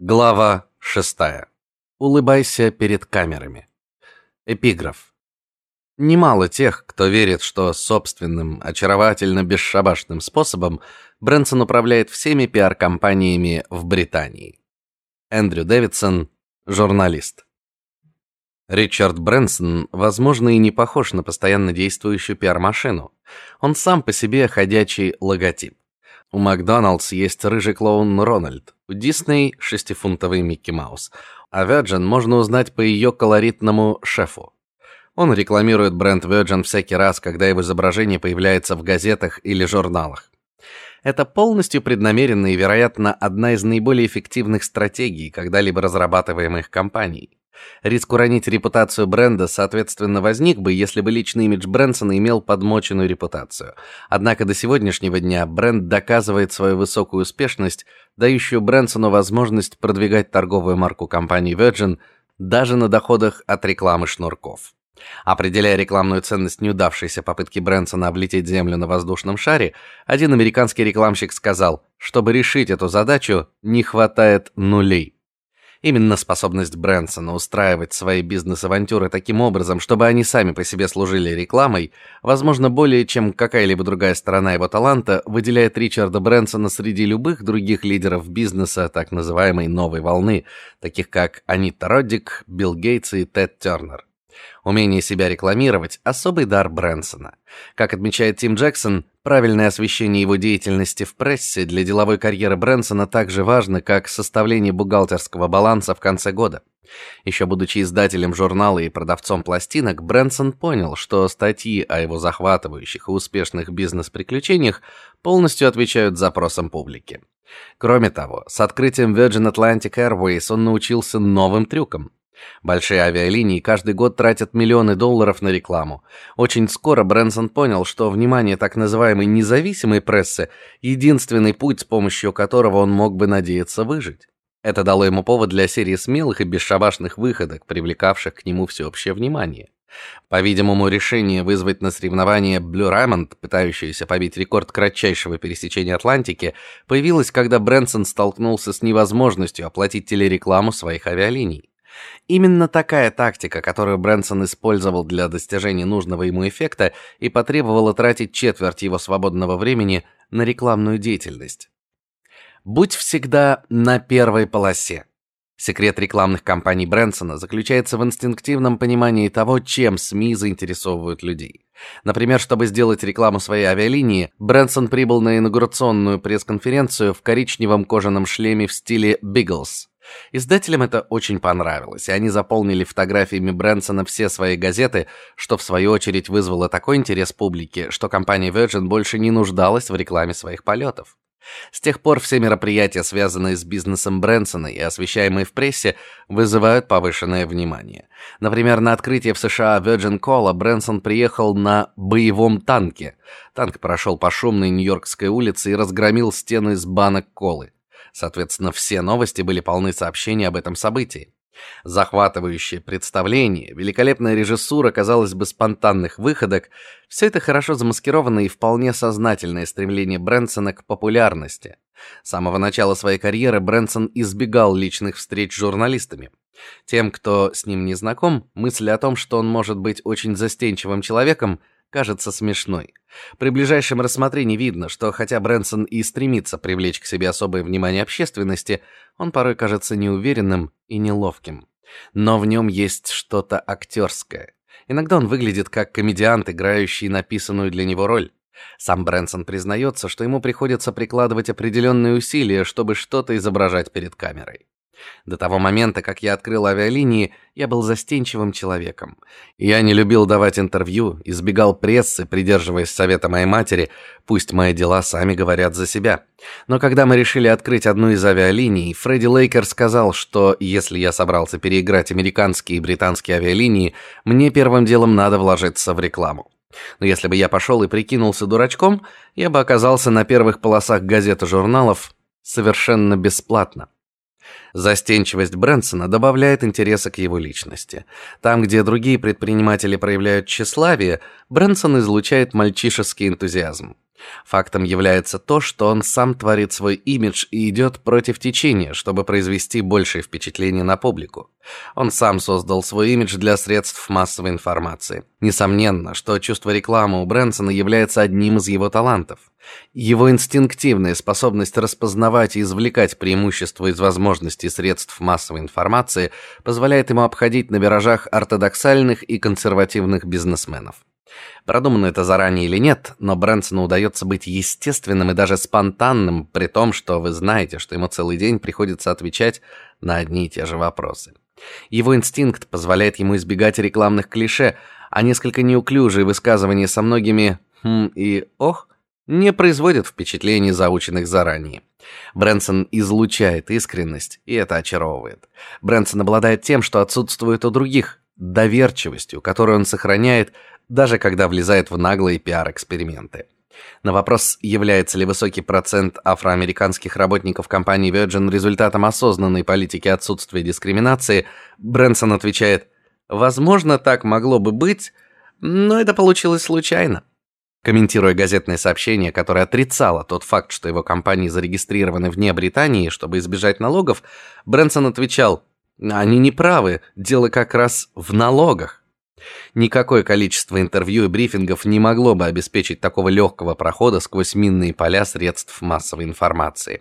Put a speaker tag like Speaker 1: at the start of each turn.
Speaker 1: Глава 6. Улыбайся перед камерами. Эпиграф. Немало тех, кто верит, что собственным очаровательно бесшабашным способом Брэнсон управляет всеми пиар-компаниями в Британии. Эндрю Дэвидсон, журналист. Ричард Брэнсон, возможно, и не похож на постоянно действующую пиар-машину. Он сам по себе ходячий логотип. У Макдоналдс есть рыжий клоун Рональд, у Дисней шестифунтовый Микки Маус, а Virgin можно узнать по ее колоритному шефу. Он рекламирует бренд Virgin всякий раз, когда его изображение появляется в газетах или журналах. Это полностью преднамеренная и, вероятно, одна из наиболее эффективных стратегий, когда-либо разрабатываемых компанией. Риск уронить репутацию бренда, соответственно, возник бы, если бы личный имидж Брэнсона имел подмоченную репутацию. Однако до сегодняшнего дня бренд доказывает свою высокую успешность, дающую Брэнсону возможность продвигать торговую марку компании Virgin даже на доходах от рекламы шнурков. Определяя рекламную ценность неудавшейся попытки Брэнсона облететь Землю на воздушном шаре, один американский рекламщик сказал, чтобы решить эту задачу, не хватает нулей. Именно способность Брэнсона устраивать свои бизнес-авантюры таким образом, чтобы они сами по себе служили рекламой, возможно, более чем какая-либо другая сторона его таланта, выделяет Ричарда Брэнсона среди любых других лидеров бизнеса так называемой новой волны, таких как Анита Роддик, Билл Гейтс и Тед Тернер. Умение себя рекламировать особый дар Брэнсона. Как отмечает Тим Джексон, правильное освещение его деятельности в прессе для деловой карьеры Брэнсона так же важно, как составление бухгалтерского баланса в конце года. Еще будучи издателем журнала и продавцом пластинок, Брэнсон понял, что статьи о его захватывающих и успешных бизнес-приключениях полностью отвечают запросам публики. Кроме того, с открытием Virgin Atlantic Airways он научился новым трюкам. Большие авиалинии каждый год тратят миллионы долларов на рекламу. Очень скоро Брэнсон понял, что внимание так называемой независимой прессы единственный путь, с помощью которого он мог бы надеяться выжить. Это дало ему повод для серии смелых и бесшабашных выходок, привлекавших к нему всеобщее внимание. По-видимому, решение вызвать на соревнование Blue Diamond, пытающееся побить рекорд кратчайшего пересечения Атлантики, появилось, когда Брэнсон столкнулся с невозможностью оплатить телерекламу своих авиалиний. Именно такая тактика, которую Брэнсон использовал для достижения нужного ему эффекта, и потребовала тратить четверть его свободного времени на рекламную деятельность. Будь всегда на первой полосе. Секрет рекламных кампаний Брэнсона заключается в инстинктивном понимании того, чем СМИ заинтересовывают людей. Например, чтобы сделать рекламу своей авиалинии, Брэнсон прибыл на инаугурационную пресс-конференцию в коричневом кожаном шлеме в стиле Биглс. Издателям это очень понравилось, и они заполнили фотографиями Брэнсона все свои газеты, что в свою очередь вызвало такой интерес публики, что компания Virgin больше не нуждалась в рекламе своих полетов. С тех пор все мероприятия, связанные с бизнесом Брэнсона и освещаемые в прессе, вызывают повышенное внимание. Например, на открытие в США Virgin Cola Брэнсон приехал на боевом танке. Танк прошел по шумной Нью-Йоркской улице и разгромил стену из банок колы. Соответственно, все новости были полны сообщений об этом событии. Захватывающее представление, великолепная режиссура, казалось бы, спонтанных выходок все это хорошо замаскированное и вполне сознательное стремление Брэнсона к популярности. С самого начала своей карьеры Брэнсон избегал личных встреч с журналистами. Тем, кто с ним не знаком, мысль о том, что он может быть очень застенчивым человеком, кажется смешной. При ближайшем рассмотрении видно, что хотя Брэнсон и стремится привлечь к себе особое внимание общественности, он порой кажется неуверенным и неловким. Но в нем есть что-то актерское. Иногда он выглядит как комедиант, играющий написанную для него роль. Сам Брэнсон признается, что ему приходится прикладывать определенные усилия, чтобы что-то изображать перед камерой. До того момента, как я открыл авиалинии, я был застенчивым человеком. Я не любил давать интервью, избегал прессы, придерживаясь совета моей матери, пусть мои дела сами говорят за себя. Но когда мы решили открыть одну из авиалиний, Фредди Лейкер сказал, что если я собрался переиграть американские и британские авиалинии, мне первым делом надо вложиться в рекламу. Но если бы я пошел и прикинулся дурачком, я бы оказался на первых полосах газет и журналов совершенно бесплатно. Застенчивость Брэнсона добавляет интереса к его личности. Там, где другие предприниматели проявляют тщеславие, Брэнсон излучает мальчишеский энтузиазм. Фактом является то, что он сам творит свой имидж и идет против течения, чтобы произвести большее впечатление на публику. Он сам создал свой имидж для средств массовой информации. Несомненно, что чувство рекламы у Брэнсона является одним из его талантов. Его инстинктивная способность распознавать и извлекать преимущества из возможностей средств массовой информации позволяет ему обходить на виражах ортодоксальных и консервативных бизнесменов. Продумано это заранее или нет, но Брэнсону удается быть естественным и даже спонтанным, при том, что вы знаете, что ему целый день приходится отвечать на одни и те же вопросы. Его инстинкт позволяет ему избегать рекламных клише, а несколько неуклюжие высказывания со многими «хм» и «ох» не производят впечатлений, заученных заранее. Брэнсон излучает искренность, и это очаровывает. Брэнсон обладает тем, что отсутствует у других, доверчивостью, которую он сохраняет даже когда влезает в наглые пиар-эксперименты. На вопрос, является ли высокий процент афроамериканских работников компании Virgin результатом осознанной политики отсутствия дискриминации, Брэнсон отвечает: "Возможно, так могло бы быть, но это получилось случайно". Комментируя газетное сообщение, которое отрицало тот факт, что его компании зарегистрированы вне Британии, чтобы избежать налогов, Брэнсон отвечал: "Они не правы, дело как раз в налогах". Никакое количество интервью и брифингов не могло бы обеспечить такого легкого прохода сквозь минные поля средств массовой информации.